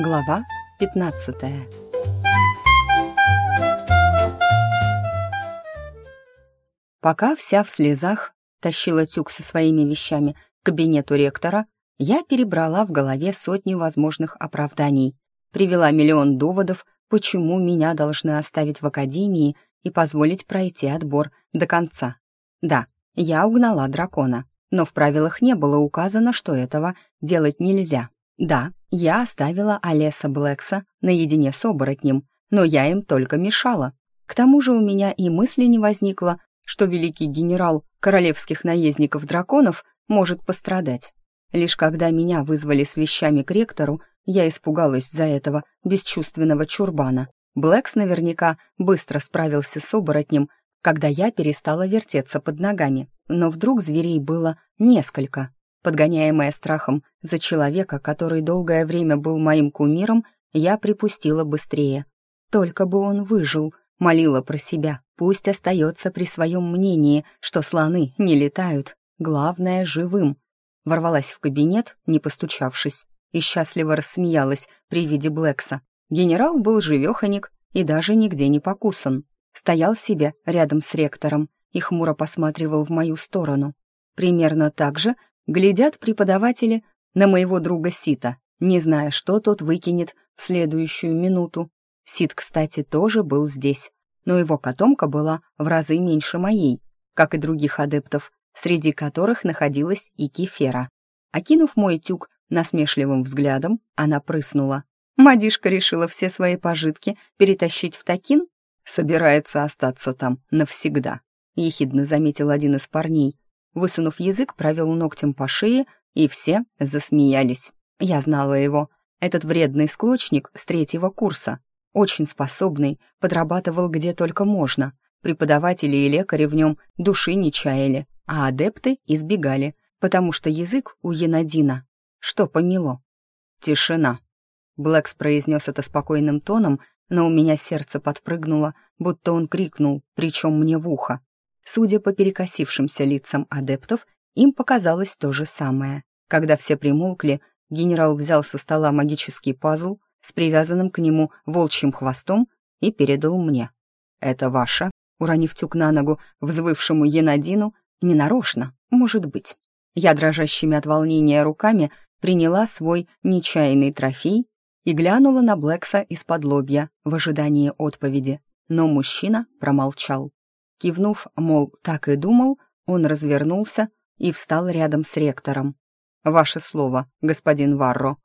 Глава 15 Пока вся в слезах тащила тюк со своими вещами к кабинету ректора, я перебрала в голове сотни возможных оправданий, привела миллион доводов, почему меня должны оставить в академии и позволить пройти отбор до конца. Да, я угнала дракона, но в правилах не было указано, что этого делать нельзя. Да, я оставила Олеса Блэкса наедине с оборотнем, но я им только мешала. К тому же у меня и мысли не возникло, что великий генерал королевских наездников-драконов может пострадать. Лишь когда меня вызвали с вещами к ректору, я испугалась за этого бесчувственного чурбана. Блэкс наверняка быстро справился с оборотнем, когда я перестала вертеться под ногами. Но вдруг зверей было несколько. Подгоняемая страхом за человека, который долгое время был моим кумиром, я припустила быстрее. Только бы он выжил, молила про себя. Пусть остается при своем мнении, что слоны не летают. Главное — живым. Ворвалась в кабинет, не постучавшись, и счастливо рассмеялась при виде Блэкса. Генерал был живеханик и даже нигде не покусан. Стоял себе рядом с ректором и хмуро посматривал в мою сторону. Примерно так же глядят преподаватели на моего друга Сита, не зная, что тот выкинет в следующую минуту. Сит, кстати, тоже был здесь, но его котомка была в разы меньше моей, как и других адептов, среди которых находилась и Кефера. Окинув мой тюк насмешливым взглядом, она прыснула. Мадишка решила все свои пожитки перетащить в Такин? Собирается остаться там навсегда, ехидно заметил один из парней, Высунув язык, провел ногтем по шее, и все засмеялись. Я знала его. Этот вредный склочник с третьего курса. Очень способный, подрабатывал где только можно. Преподаватели и лекари в нем души не чаяли, а адепты избегали, потому что язык у Енадина. Что помело? Тишина. Блэкс произнес это спокойным тоном, но у меня сердце подпрыгнуло, будто он крикнул, причем мне в ухо. Судя по перекосившимся лицам адептов, им показалось то же самое. Когда все примолкли, генерал взял со стола магический пазл с привязанным к нему волчьим хвостом и передал мне. «Это ваше?» Уронив тюк на ногу взвывшему Енадину, ненарочно, может быть. Я дрожащими от волнения руками приняла свой нечаянный трофей и глянула на Блэкса из-под лобья в ожидании отповеди, но мужчина промолчал. Кивнув, мол, так и думал, он развернулся и встал рядом с ректором. «Ваше слово, господин Варро.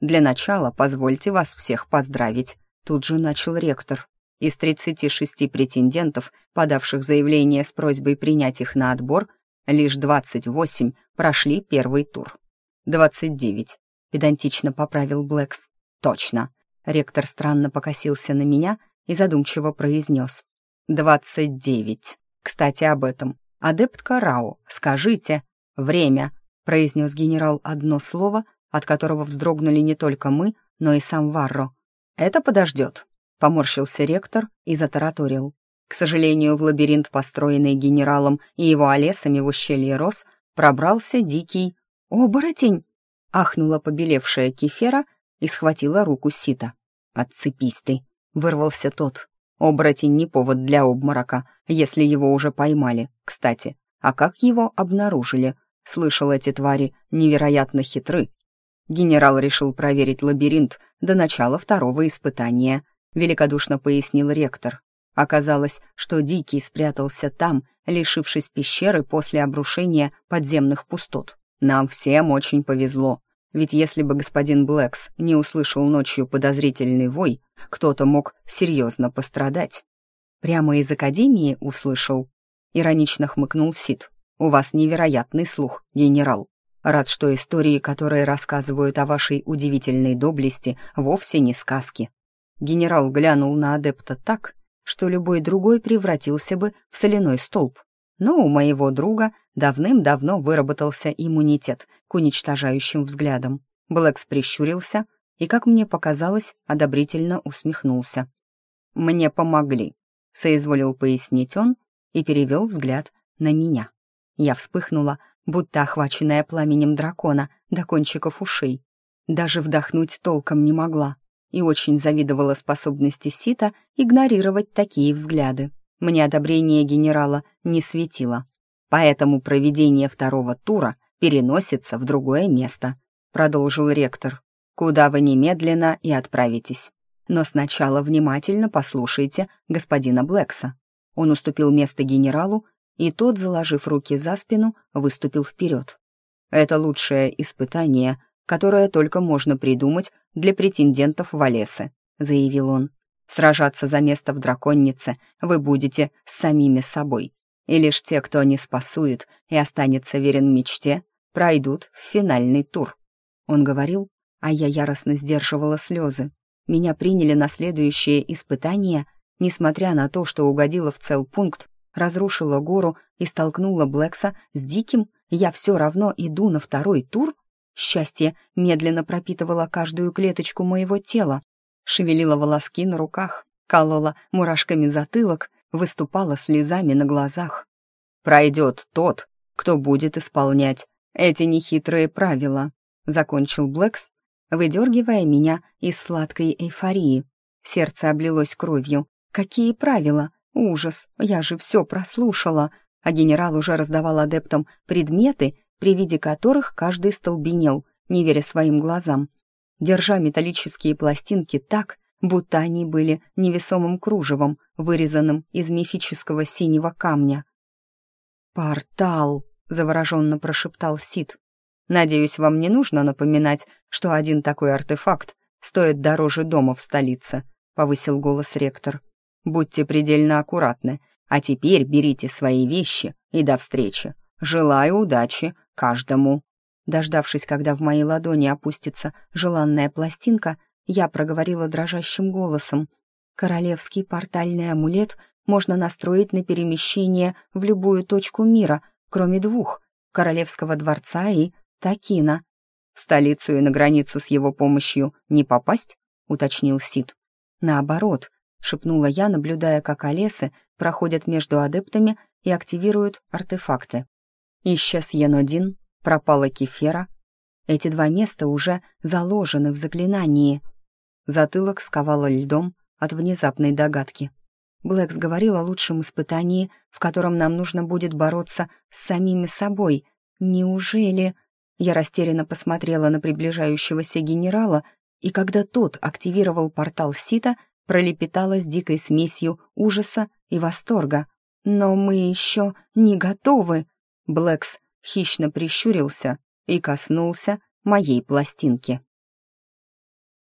Для начала позвольте вас всех поздравить», тут же начал ректор. Из 36 претендентов, подавших заявление с просьбой принять их на отбор, лишь 28 прошли первый тур. 29, педантично поправил Блэкс. Точно. Ректор странно покосился на меня и задумчиво произнес. «Двадцать девять. Кстати, об этом. Адепт Карау, скажите. Время», — произнес генерал одно слово, от которого вздрогнули не только мы, но и сам Варро. «Это подождет», — поморщился ректор и затараторил. К сожалению, в лабиринт, построенный генералом и его олесами в ущелье Рос, пробрался дикий оборотень. Ахнула побелевшая кефера и схватила руку Сита. «Отцепись ты!» — вырвался тот. Оборотень не повод для обморока, если его уже поймали. Кстати, а как его обнаружили? Слышал, эти твари невероятно хитры. Генерал решил проверить лабиринт до начала второго испытания, великодушно пояснил ректор. Оказалось, что Дикий спрятался там, лишившись пещеры после обрушения подземных пустот. Нам всем очень повезло. Ведь если бы господин Блэкс не услышал ночью подозрительный вой, кто-то мог серьезно пострадать. Прямо из академии услышал. Иронично хмыкнул Сид. «У вас невероятный слух, генерал. Рад, что истории, которые рассказывают о вашей удивительной доблести, вовсе не сказки». Генерал глянул на адепта так, что любой другой превратился бы в соляной столб. Но у моего друга давным-давно выработался иммунитет к уничтожающим взглядам. Блэкс прищурился и, как мне показалось, одобрительно усмехнулся. «Мне помогли», — соизволил пояснить он и перевел взгляд на меня. Я вспыхнула, будто охваченная пламенем дракона до кончиков ушей. Даже вдохнуть толком не могла. и очень завидовала способности Сита игнорировать такие взгляды. Мне одобрение генерала не светило. Поэтому проведение второго тура переносится в другое место, продолжил ректор, куда вы немедленно и отправитесь. Но сначала внимательно послушайте господина Блэкса. Он уступил место генералу, и тот, заложив руки за спину, выступил вперед. Это лучшее испытание, которое только можно придумать для претендентов в Олесы, заявил он. Сражаться за место в драконнице вы будете с самими собой. И лишь те, кто не спасует и останется верен мечте, пройдут в финальный тур. Он говорил, а я яростно сдерживала слезы. Меня приняли на следующее испытание, несмотря на то, что угодила в цел пункт, разрушила гору и столкнула Блэкса с Диким, я все равно иду на второй тур? Счастье медленно пропитывало каждую клеточку моего тела, шевелило волоски на руках, колола мурашками затылок, выступала слезами на глазах. «Пройдет тот, кто будет исполнять эти нехитрые правила», закончил Блэкс, выдергивая меня из сладкой эйфории. Сердце облилось кровью. «Какие правила? Ужас! Я же все прослушала!» А генерал уже раздавал адептам предметы, при виде которых каждый столбенел, не веря своим глазам, держа металлические пластинки так, будто они были невесомым кружевом, вырезанным из мифического синего камня. «Портал!» — завороженно прошептал Сид. «Надеюсь, вам не нужно напоминать, что один такой артефакт стоит дороже дома в столице», — повысил голос ректор. «Будьте предельно аккуратны, а теперь берите свои вещи и до встречи. Желаю удачи каждому». Дождавшись, когда в моей ладони опустится желанная пластинка, я проговорила дрожащим голосом. «Королевский портальный амулет можно настроить на перемещение в любую точку мира, кроме двух — Королевского дворца и Такина. В столицу и на границу с его помощью не попасть?» — уточнил Сид. «Наоборот», — шепнула я, наблюдая, как Олесы проходят между адептами и активируют артефакты. Исчез Янодин, пропала Кефера. Эти два места уже заложены в заклинании — Затылок сковало льдом от внезапной догадки. Блэкс говорил о лучшем испытании, в котором нам нужно будет бороться с самими собой. Неужели... Я растерянно посмотрела на приближающегося генерала, и когда тот активировал портал Сита, пролепетала с дикой смесью ужаса и восторга. «Но мы еще не готовы!» Блэкс хищно прищурился и коснулся моей пластинки.